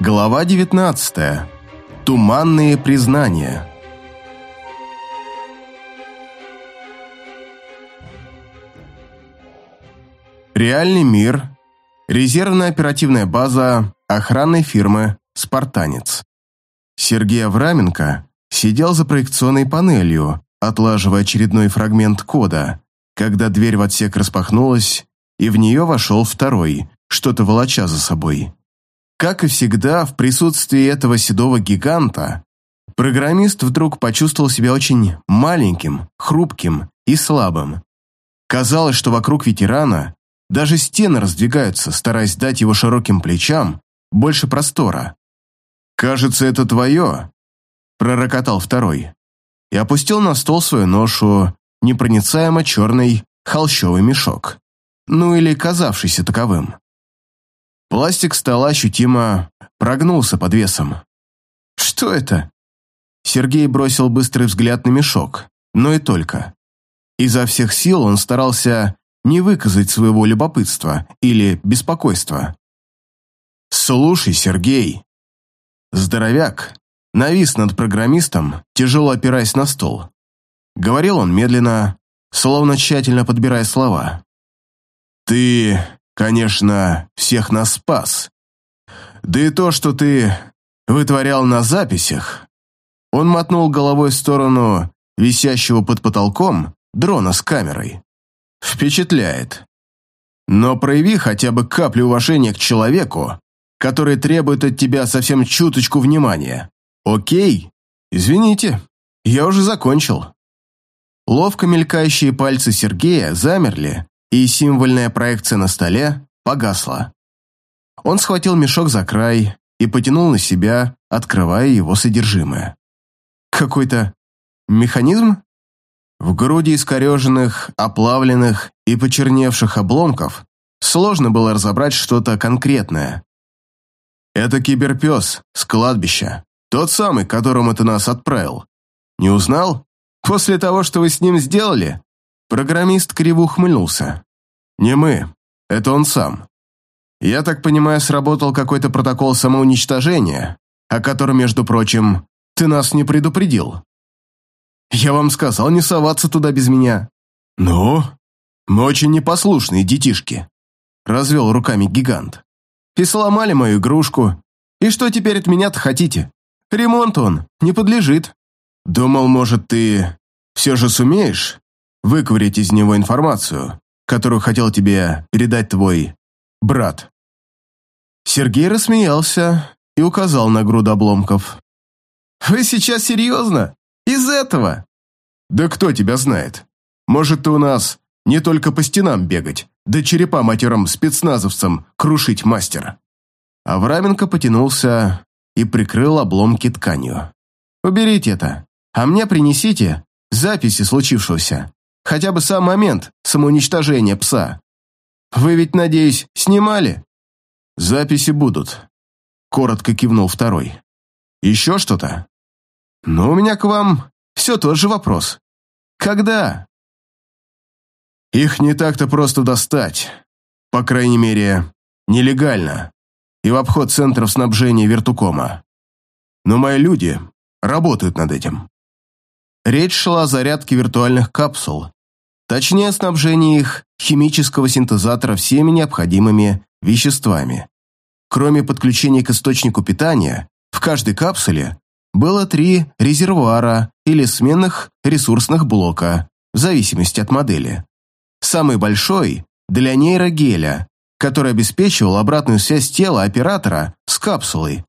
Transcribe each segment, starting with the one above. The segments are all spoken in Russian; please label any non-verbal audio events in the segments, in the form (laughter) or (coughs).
Глава 19. Туманные признания. Реальный мир. Резервная оперативная база охранной фирмы «Спартанец». Сергей Авраменко сидел за проекционной панелью, отлаживая очередной фрагмент кода, когда дверь в отсек распахнулась, и в нее вошел второй, что-то волоча за собой. Как и всегда, в присутствии этого седого гиганта, программист вдруг почувствовал себя очень маленьким, хрупким и слабым. Казалось, что вокруг ветерана даже стены раздвигаются, стараясь дать его широким плечам больше простора. «Кажется, это твое», — пророкотал второй, и опустил на стол свою ношу непроницаемо черный холщовый мешок, ну или казавшийся таковым. Пластик стола ощутимо прогнулся под весом. «Что это?» Сергей бросил быстрый взгляд на мешок, но и только. Изо всех сил он старался не выказать своего любопытства или беспокойства. «Слушай, Сергей!» Здоровяк навис над программистом, тяжело опираясь на стол. Говорил он медленно, словно тщательно подбирая слова. «Ты конечно, всех нас спас. Да и то, что ты вытворял на записях. Он мотнул головой в сторону висящего под потолком дрона с камерой. Впечатляет. Но прояви хотя бы каплю уважения к человеку, который требует от тебя совсем чуточку внимания. Окей? Извините, я уже закончил. Ловко мелькающие пальцы Сергея замерли, и символьная проекция на столе погасла. Он схватил мешок за край и потянул на себя, открывая его содержимое. Какой-то механизм? В груди искореженных, оплавленных и почерневших обломков сложно было разобрать что-то конкретное. «Это киберпес с кладбища, тот самый, которому ты нас отправил. Не узнал? После того, что вы с ним сделали, Программист криво ухмыльнулся. «Не мы. Это он сам. Я так понимаю, сработал какой-то протокол самоуничтожения, о котором, между прочим, ты нас не предупредил. Я вам сказал не соваться туда без меня. Ну, мы очень непослушные детишки», — развел руками гигант. «И сломали мою игрушку. И что теперь от меня-то хотите? Ремонт он не подлежит. Думал, может, ты все же сумеешь выковырять из него информацию, которую хотел тебе передать твой брат». Сергей рассмеялся и указал на груду обломков. «Вы сейчас серьезно? Из этого?» «Да кто тебя знает? Может, ты у нас не только по стенам бегать, да черепа матерым спецназовцам крушить мастер». Авраменко потянулся и прикрыл обломки тканью. «Уберите это, а мне принесите записи случившегося. Хотя бы сам момент самоуничтожения пса. Вы ведь, надеюсь, снимали? Записи будут. Коротко кивнул второй. Еще что-то? Ну, у меня к вам все тот же вопрос. Когда? Их не так-то просто достать. По крайней мере, нелегально. И в обход центров снабжения Вертукома. Но мои люди работают над этим. Речь шла о зарядке виртуальных капсул, Точнее, снабжение их химического синтезатора всеми необходимыми веществами. Кроме подключения к источнику питания, в каждой капсуле было три резервуара или сменных ресурсных блока, в зависимости от модели. Самый большой – для нейрогеля, который обеспечивал обратную связь тела оператора с капсулой.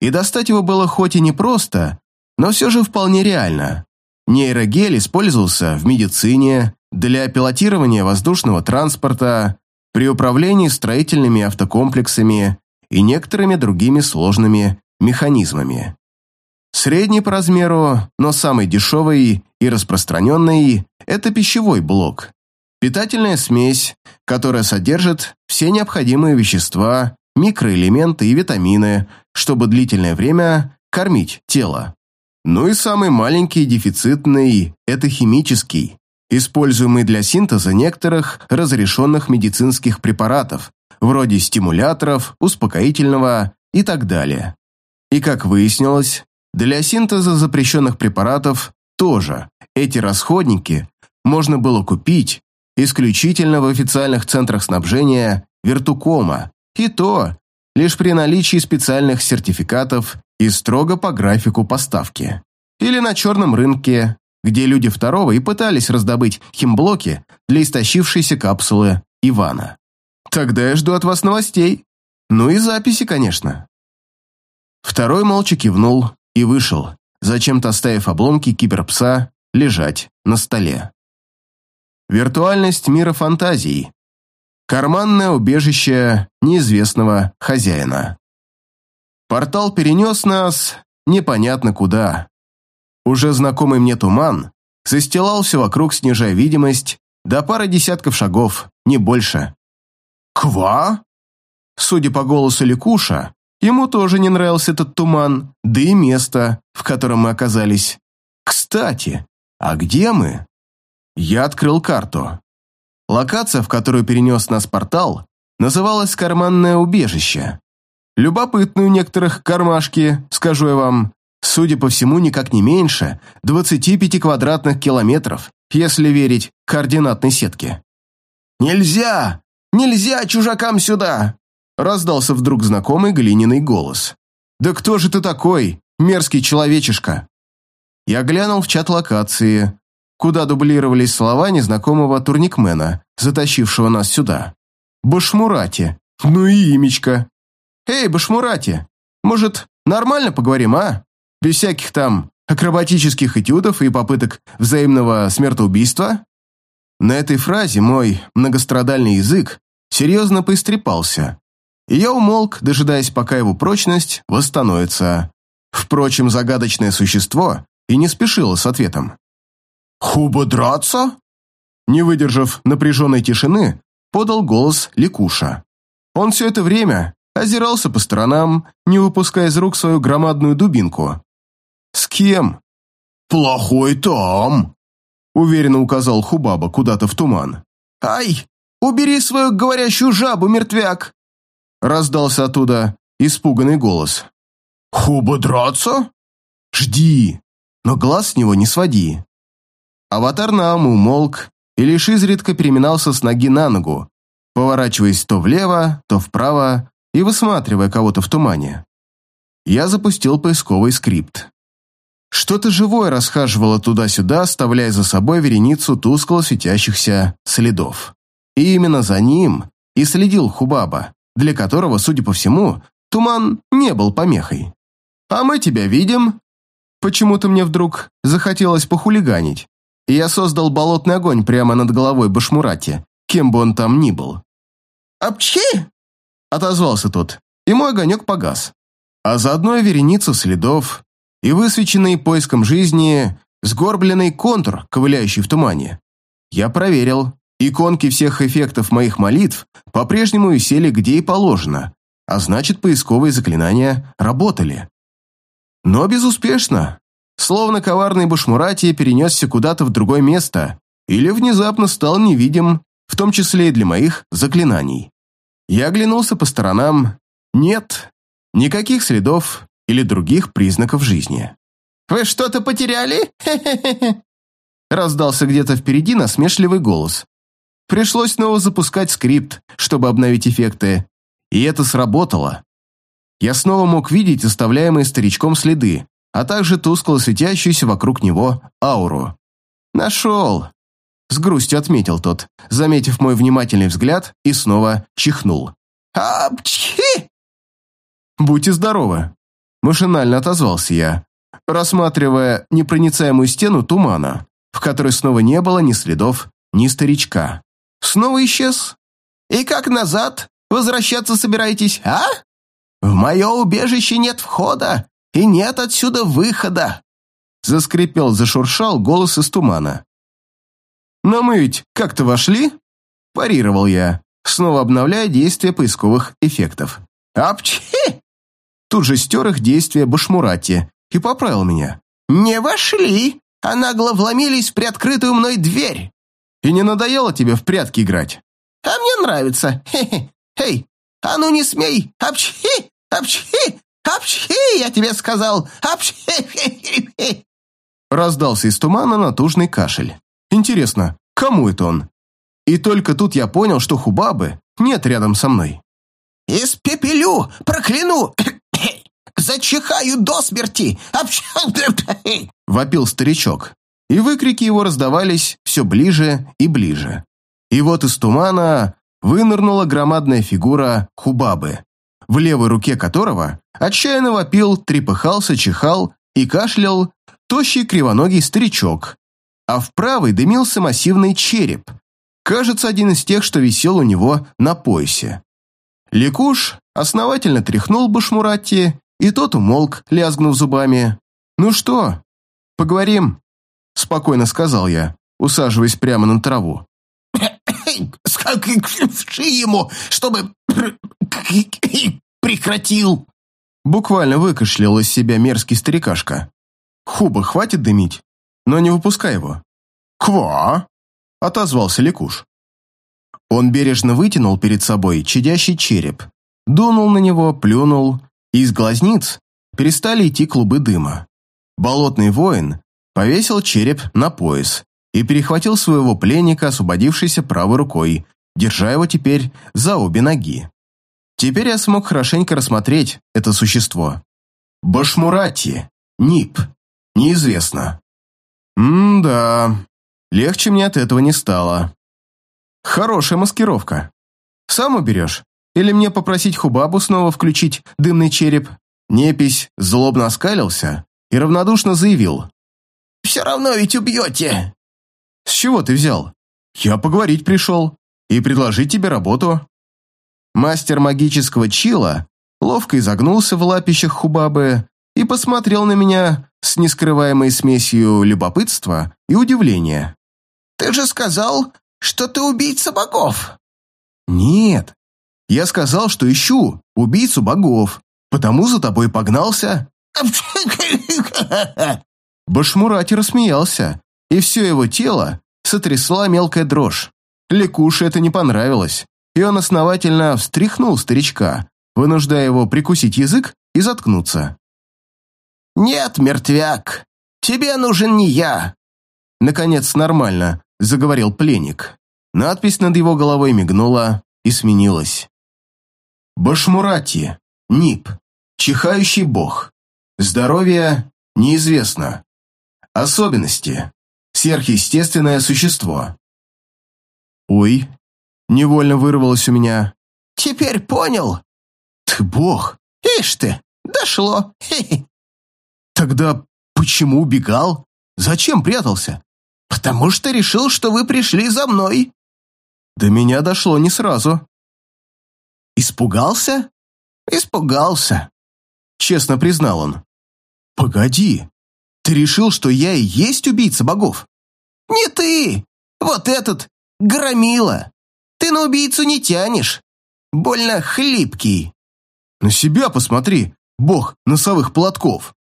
И достать его было хоть и непросто, но все же вполне реально. Нейрогель использовался в медицине, для пилотирования воздушного транспорта, при управлении строительными автокомплексами и некоторыми другими сложными механизмами. Средний по размеру, но самый дешевый и распространенный – это пищевой блок. Питательная смесь, которая содержит все необходимые вещества, микроэлементы и витамины, чтобы длительное время кормить тело. Ну и самый маленький дефицитный – это химический, используемый для синтеза некоторых разрешенных медицинских препаратов, вроде стимуляторов, успокоительного и так далее. И как выяснилось, для синтеза запрещенных препаратов тоже эти расходники можно было купить исключительно в официальных центрах снабжения Вертукома, и то лишь при наличии специальных сертификатов и строго по графику поставки. Или на черном рынке, где люди второго и пытались раздобыть химблоки для истощившейся капсулы Ивана. Тогда я жду от вас новостей. Ну и записи, конечно. Второй молча кивнул и вышел, зачем-то оставив обломки киберпса лежать на столе. Виртуальность мира фантазий. Карманное убежище неизвестного хозяина. Портал перенес нас непонятно куда. Уже знакомый мне туман застилал все вокруг, снижая видимость до пары десятков шагов, не больше. «Ква?» Судя по голосу Ликуша, ему тоже не нравился этот туман, да и место, в котором мы оказались. «Кстати, а где мы?» Я открыл карту. Локация, в которую перенес нас портал, называлась «Карманное убежище». Любопытные у некоторых кармашки, скажу я вам, судя по всему, никак не меньше 25 квадратных километров, если верить координатной сетке. «Нельзя! Нельзя чужакам сюда!» раздался вдруг знакомый глиняный голос. «Да кто же ты такой, мерзкий человечишка?» Я глянул в чат локации, куда дублировались слова незнакомого турникмена, затащившего нас сюда. «Башмурати! Ну и имечко!» «Эй, Башмурати, может, нормально поговорим, а? Без всяких там акробатических этюдов и попыток взаимного смертоубийства?» На этой фразе мой многострадальный язык серьезно поистрепался, и я умолк, дожидаясь, пока его прочность восстановится. Впрочем, загадочное существо и не спешило с ответом. «Хуба драться?» Не выдержав напряженной тишины, подал голос Ликуша. Он все это время озирался по сторонам, не выпуская из рук свою громадную дубинку. «С кем?» «Плохой там», — уверенно указал Хубаба куда-то в туман. «Ай, убери свою говорящую жабу, мертвяк!» Раздался оттуда испуганный голос. «Хуба драться?» «Жди, но глаз с него не своди». Аватар Нааму умолк и лишь изредка переминался с ноги на ногу, поворачиваясь то влево, то вправо и высматривая кого-то в тумане. Я запустил поисковый скрипт. Что-то живое расхаживало туда-сюда, оставляя за собой вереницу тускло светящихся следов. И именно за ним и следил Хубаба, для которого, судя по всему, туман не был помехой. «А мы тебя видим!» Почему-то мне вдруг захотелось похулиганить, и я создал болотный огонь прямо над головой Башмурати, кем бы он там ни был. «Апчхи!» отозвался тот, и мой огонек погас. А заодно и вереница следов, и высвеченный поиском жизни сгорбленный контур, ковыляющий в тумане. Я проверил, иконки всех эффектов моих молитв по-прежнему висели где и положено, а значит, поисковые заклинания работали. Но безуспешно. Словно коварный Башмурати перенесся куда-то в другое место или внезапно стал невидим, в том числе и для моих заклинаний. Я оглянулся по сторонам. Нет, никаких следов или других признаков жизни. «Вы что-то потеряли? Хе-хе-хе!» (laughs) Раздался где-то впереди насмешливый голос. Пришлось снова запускать скрипт, чтобы обновить эффекты, и это сработало. Я снова мог видеть оставляемые старичком следы, а также тускло светящуюся вокруг него ауру. «Нашел!» С грустью отметил тот, заметив мой внимательный взгляд, и снова чихнул. «Апчхи!» «Будьте здоровы!» Машинально отозвался я, рассматривая непроницаемую стену тумана, в которой снова не было ни следов, ни старичка. Снова исчез. «И как назад? Возвращаться собираетесь, а? В мое убежище нет входа, и нет отсюда выхода!» Заскрипел, зашуршал голос из тумана. «Но мы ведь как-то вошли?» Парировал я, снова обновляя действие поисковых эффектов. «Апчхи!» Тут же стер их действие Башмурати и поправил меня. «Не вошли, а нагло вломились в приоткрытую мной дверь!» «И не надоело тебе в прятки играть?» «А мне нравится! Хе-хе! Эй, а ну не смей! Апчхи!» Апчхи! Апчхи, я тебе сказал! Апчхи! Раздался из тумана натужный кашель. Интересно, кому это он? И только тут я понял, что Хубабы нет рядом со мной. «Испепелю! Прокляну! Зачихаю до смерти! (laughs) Вопил старичок, и выкрики его раздавались все ближе и ближе. И вот из тумана вынырнула громадная фигура Хубабы, в левой руке которого отчаянно вопил, трепыхался, чихал и кашлял тощий кривоногий старичок, а в правой дымился массивный череп, кажется, один из тех, что висел у него на поясе. Ликуш основательно тряхнул Башмуратти, и тот умолк, лязгнув зубами. «Ну что, поговорим?» – спокойно сказал я, усаживаясь прямо на траву. (coughs) «Скажи ему, чтобы (coughs) прекратил!» Буквально выкашлял из себя мерзкий старикашка. «Хуба, хватит дымить, но не выпускай его». «Ква?» – отозвался Ликуш. Он бережно вытянул перед собой чадящий череп, дунул на него, плюнул, из глазниц перестали идти клубы дыма. Болотный воин повесил череп на пояс и перехватил своего пленника, освободившейся правой рукой, держа его теперь за обе ноги. Теперь я смог хорошенько рассмотреть это существо. Башмурати, Нип, неизвестно. М-да, легче мне от этого не стало. Хорошая маскировка. Сам уберешь? Или мне попросить Хубабу снова включить дымный череп? Непись злобно оскалился и равнодушно заявил. «Все равно ведь убьете!» «С чего ты взял? Я поговорить пришел и предложить тебе работу». Мастер магического чила ловко изогнулся в лапищах Хубабы и посмотрел на меня с нескрываемой смесью любопытства и удивления. «Ты же сказал, что ты убийца богов!» «Нет, я сказал, что ищу убийцу богов, потому за тобой погнался». Башмурати рассмеялся, и все его тело сотрясла мелкая дрожь. Лекуше это не понравилось, и он основательно встряхнул старичка, вынуждая его прикусить язык и заткнуться. «Нет, мертвяк, тебе нужен не я!» Наконец, нормально, заговорил пленник. Надпись над его головой мигнула и сменилась. Башмурати, Нип, чихающий бог. Здоровье неизвестно. Особенности. Сверхъестественное существо. Ой, невольно вырвалось у меня. Теперь понял? Ты бог. Ишь ты, дошло. Хе -хе. Тогда почему убегал? Зачем прятался? Потому что решил, что вы пришли за мной. До меня дошло не сразу. Испугался? Испугался. Честно признал он. Погоди, ты решил, что я и есть убийца богов? Не ты! Вот этот громила. Ты на убийцу не тянешь. Больно хлипкий. На себя посмотри, бог носовых платков.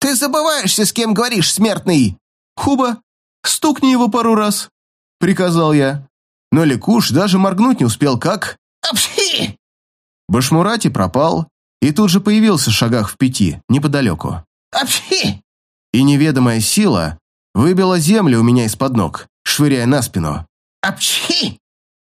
Ты забываешься, с кем говоришь, смертный. Хуба, стукни его пару раз, приказал я. Но Ликуш даже моргнуть не успел, как... Апши! Башмурати пропал и тут же появился в шагах в пяти, неподалеку. Апши! И неведомая сила выбила землю у меня из-под ног, швыряя на спину. Апчхи!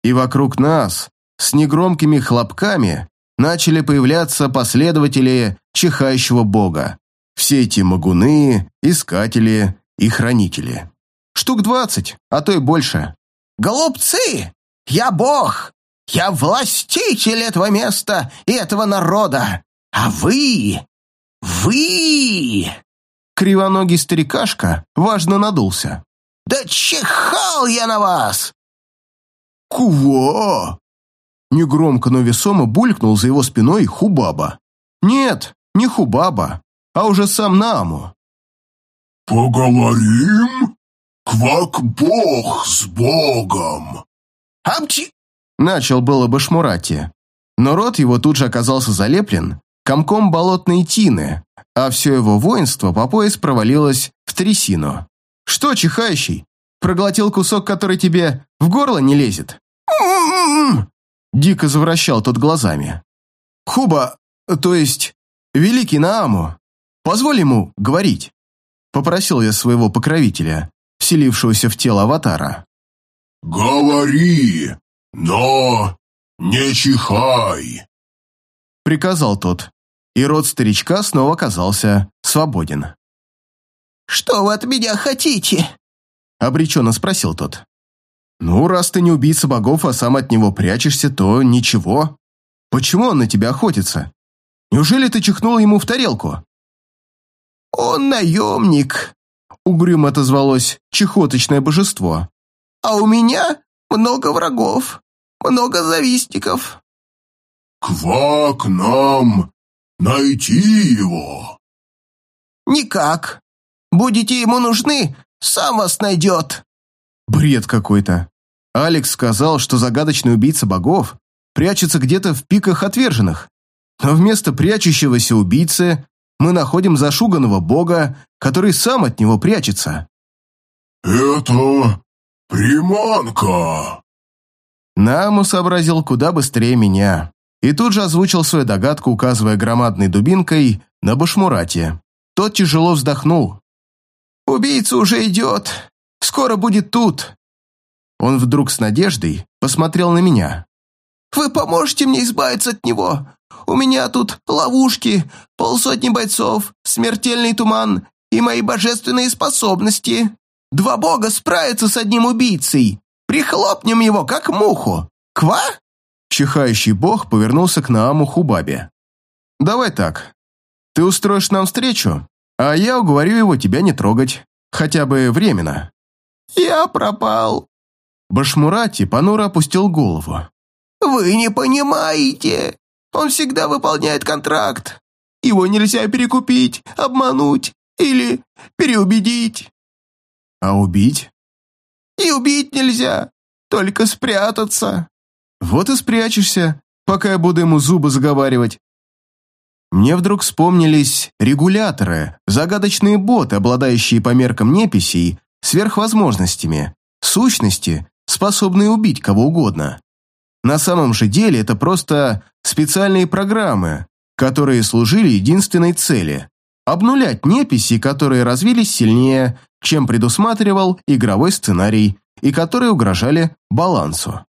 И вокруг нас, с негромкими хлопками, начали появляться последователи чихающего бога. Все эти магуны, искатели и хранители. Штук двадцать, а то и больше. Голубцы! Я бог! Я властитель этого места и этого народа! А вы... вы...» Кривоногий старикашка важно надулся. «Да чихал я на вас!» «Кува!» Негромко, но весомо булькнул за его спиной Хубаба. «Нет, не Хубаба, а уже сам Нааму». «Поговорим? Квак-бог с богом!» «Амчи!» Начал было бы Шмурати, но рот его тут же оказался залеплен комком болотной тины, а все его воинство по пояс провалилось в трясину. «Что, чихающий? Проглотил кусок, который тебе в горло не лезет?» Дико завращал тот глазами. «Хуба, то есть, великий Нааму, позволь ему говорить», — попросил я своего покровителя, вселившегося в тело аватара. «Говори, но не чихай!» Приказал тот, и рот старичка снова оказался свободен. «Что вы от меня хотите?» Обреченно спросил тот. «Ну, раз ты не убийца богов, а сам от него прячешься, то ничего. Почему он на тебя охотится? Неужели ты чихнул ему в тарелку?» «Он наемник», — угрюмо отозвалось чехоточное божество. «А у меня много врагов, много завистников». «Квак нам найти его?» «Никак. Будете ему нужны, сам вас найдет». Бред какой-то. Алекс сказал, что загадочный убийца богов прячется где-то в пиках отверженных. Но вместо прячущегося убийцы мы находим зашуганного бога, который сам от него прячется. «Это приманка!» Наму сообразил куда быстрее меня и тут же озвучил свою догадку, указывая громадной дубинкой на башмурате. Тот тяжело вздохнул. «Убийца уже идет. Скоро будет тут». Он вдруг с надеждой посмотрел на меня. «Вы поможете мне избавиться от него? У меня тут ловушки, полсотни бойцов, смертельный туман и мои божественные способности. Два бога справятся с одним убийцей. Прихлопнем его, как муху. Ква?» Чихающий бог повернулся к Нааму Хубабе. «Давай так. Ты устроишь нам встречу, а я уговорю его тебя не трогать. Хотя бы временно». «Я пропал». Башмурати понуро опустил голову. «Вы не понимаете. Он всегда выполняет контракт. Его нельзя перекупить, обмануть или переубедить». «А убить?» «И убить нельзя, только спрятаться». Вот и спрячешься, пока я буду ему зубы заговаривать. Мне вдруг вспомнились регуляторы, загадочные боты, обладающие по меркам неписей сверхвозможностями, сущности, способные убить кого угодно. На самом же деле это просто специальные программы, которые служили единственной цели – обнулять неписи, которые развились сильнее, чем предусматривал игровой сценарий и которые угрожали балансу.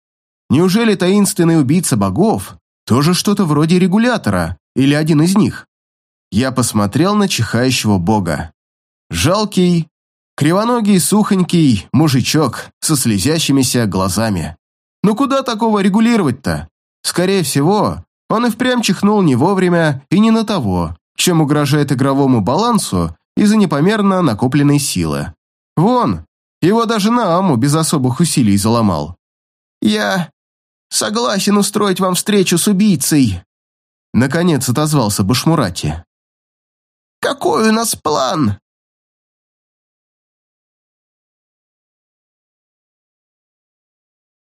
Неужели таинственный убийца богов тоже что-то вроде регулятора или один из них? Я посмотрел на чихающего бога. Жалкий, кривоногий, сухонький мужичок со слезящимися глазами. Ну куда такого регулировать-то? Скорее всего, он и впрямь чихнул не вовремя и не на того, чем угрожает игровому балансу из-за непомерно накопленной силы. Вон, его даже на Аму без особых усилий заломал. «Я Согласен устроить вам встречу с убийцей!» Наконец отозвался Башмурати. «Какой у нас план?»